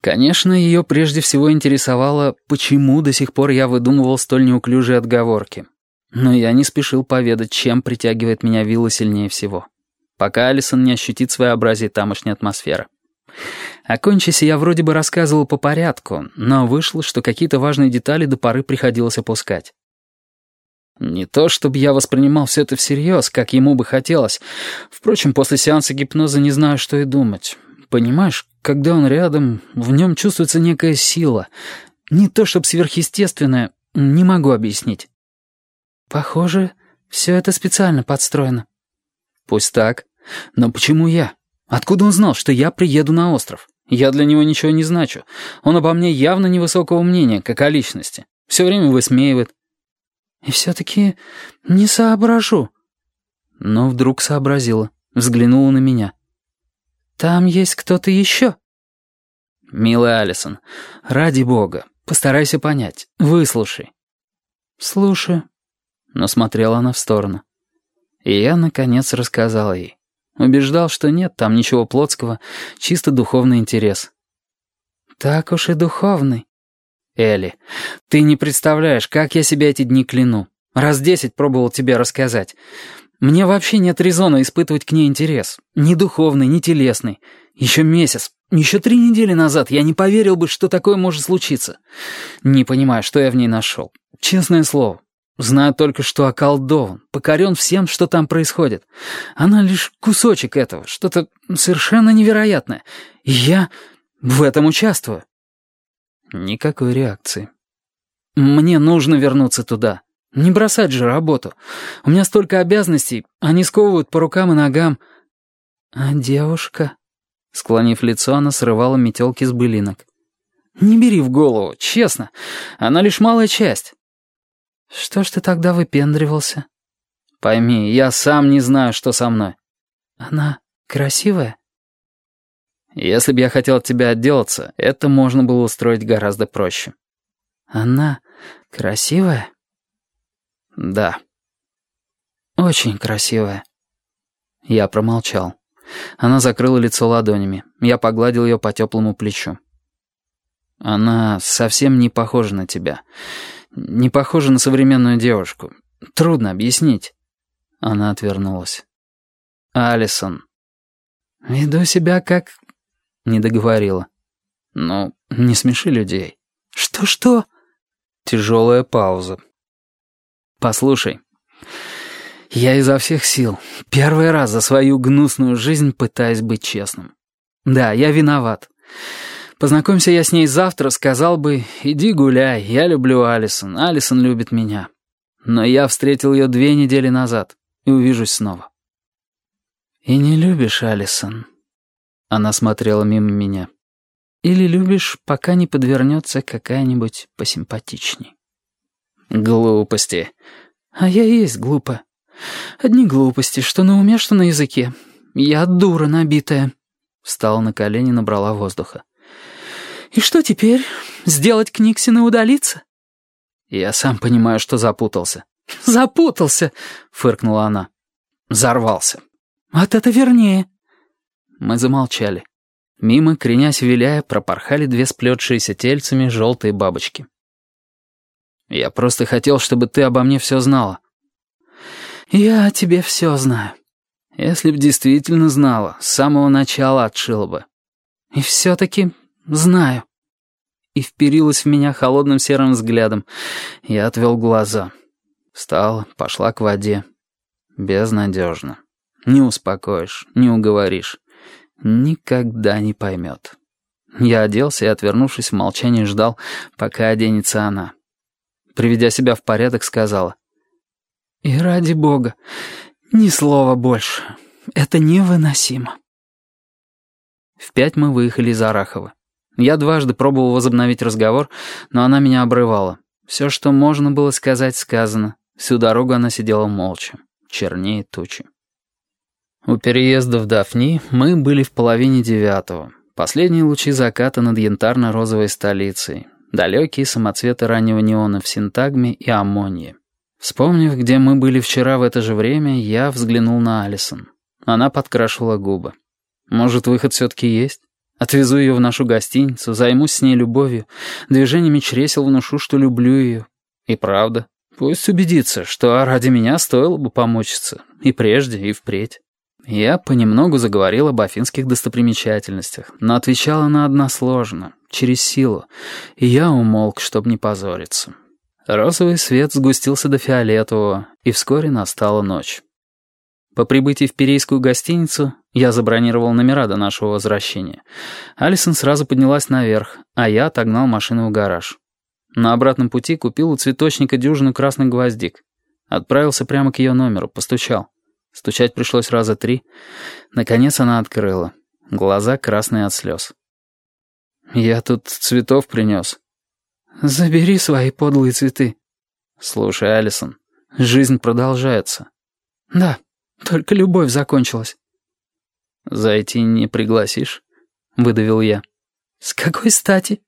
Конечно, ее прежде всего интересовало, почему до сих пор я выдумывал столь неуклюжие отговорки. Но я не спешил поведать, чем притягивает меня вилла сильнее всего. Пока Алисон не ощутит своеобразие тамошней атмосферы. Окончись, я вроде бы рассказывал по порядку, но вышло, что какие-то важные детали до поры приходилось опускать. Не то, чтобы я воспринимал все это всерьез, как ему бы хотелось. Впрочем, после сеанса гипноза не знаю, что и думать. Понимаешь, когда он рядом, в нем чувствуется некая сила. Не то, чтобы сверхъестественная, не могу объяснить. Похоже, все это специально подстроено. Пусть так. Но почему я? Откуда он знал, что я приеду на остров? Я для него ничего не значу. Он обо мне явно невысокого мнения, как о личности. Все время высмеивает. И все-таки не соображу. Но вдруг сообразила, взглянула на меня. Там есть кто-то еще? Милая Алисон, ради бога, постарайся понять, выслушай. Слушаю. Но смотрела она в сторону. И я, наконец, рассказал ей. Убеждал, что нет там ничего плотского, чисто духовный интерес. «Так уж и духовный». «Элли, ты не представляешь, как я себя эти дни кляну. Раз десять пробовал тебе рассказать. Мне вообще нет резона испытывать к ней интерес. Ни духовный, ни телесный. Еще месяц, еще три недели назад я не поверил бы, что такое может случиться. Не понимаю, что я в ней нашел. Честное слово. Знаю только, что околдован, покорен всем, что там происходит. Она лишь кусочек этого, что-то совершенно невероятное. И я в этом участвую. Никакой реакции. Мне нужно вернуться туда. Не бросать же работу. У меня столько обязанностей, они сковывают по рукам и ногам. А девушка... Склонив лицо, она срывала метелки с былинок. «Не бери в голову, честно. Она лишь малая часть. «Что ж ты тогда выпендривался?» «Пойми, я сам не знаю, что со мной». «Она красивая?» «Если бы я хотел от тебя отделаться, это можно было устроить гораздо проще». «Она красивая?» «Да». «Очень красивая». Я промолчал. Она закрыла лицо ладонями. Я погладил ее по теплому плечу. «Она совсем не похожа на тебя не похожа на современную девушку. Трудно объяснить». Она отвернулась. «Алисон». «Веду себя как...» Не договорила. «Ну, не смеши людей». «Что-что?» Тяжелая пауза. «Послушай, я изо всех сил, первый раз за свою гнусную жизнь пытаюсь быть честным. Да, я виноват. Познакомься я с ней завтра, сказал бы, иди гуляй, я люблю Алисон, Алисон любит меня. Но я встретил ее две недели назад и увижусь снова. «И не любишь Алисон?» Она смотрела мимо меня. «Или любишь, пока не подвернется какая-нибудь посимпатичней?» «Глупости». «А я и есть глупо. Одни глупости, что на уме, что на языке. Я дура набитая». Встала на колени, набрала воздуха. «И что теперь? Сделать Книксин и удалиться?» «Я сам понимаю, что запутался». «Запутался!» — фыркнула она. «Взорвался». «Вот это вернее». Мы замолчали. Мимо, кренясь виляя, пропорхали две сплетшиеся тельцами желтые бабочки. «Я просто хотел, чтобы ты обо мне все знала». «Я о тебе все знаю». «Если б действительно знала, с самого начала отшила бы». «И все-таки знаю». И вперилась в меня холодным серым взглядом. Я отвел глаза. Встала, пошла к воде. Безнадежно. Не успокоишь, не уговоришь. Никогда не поймет. Я оделся и, отвернувшись в молчании, ждал, пока оденется она. Приведя себя в порядок, сказала. «И ради бога, ни слова больше. Это невыносимо». В пять мы выехали из Арахова. Я дважды пробовал возобновить разговор, но она меня обрывала. Все, что можно было сказать, сказано. Всю дорогу она сидела молча, чернее тучи. У переезда в Дафни мы были в половине девятого. Последние лучи заката над янтарно-розовой столицей. Далекие самоцветы раннего неона в синтагме и аммонии. Вспомнив, где мы были вчера в это же время, я взглянул на Алисон. Она подкрашивала губы. Может, выход все-таки есть? Отвезу ее в нашу гостиницу, займусь с ней любовью, движениями чресел внушу, что люблю ее. И правда, пусть убедится, что ради меня стоило бы помучиться. И прежде, и впредь. Я понемногу заговорил об афинских достопримечательностях, но отвечала она односложно, через силу, и я умолк, чтобы не позориться. Розовый свет сгустился до фиолетового, и вскоре настала ночь. По прибытии в Пирейскую гостиницу я забронировал номера до нашего возвращения. Алисон сразу поднялась наверх, а я отогнал машину в гараж. На обратном пути купил у цветочника дюжину красных гвоздик. Отправился прямо к ее номеру, постучал. Стучать пришлось раза три. Наконец она открыла. Глаза красные от слез. «Я тут цветов принес». «Забери свои подлые цветы». «Слушай, Алисон, жизнь продолжается». «Да, только любовь закончилась». «Зайти не пригласишь?» — выдавил я. «С какой стати?»